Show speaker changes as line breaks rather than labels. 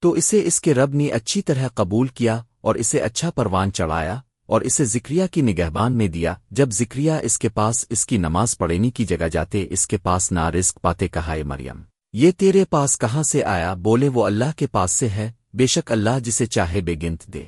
تو اسے اس کے رب نے اچھی طرح قبول کیا اور اسے اچھا پروان چڑھایا اور اسے ذکریہ کی نگہبان میں دیا۔ جب ذکریہ اس کے پاس اس کی نماز پڑھنے کی جگہ جاتے، اس کے پاس نہ رزق پاتے کہائے مریم۔ یہ تیرے پاس کہاں سے آیا؟ بولے وہ اللہ کے پاس سے ہے، بے شک اللہ جسے چاہے بے گنت دے۔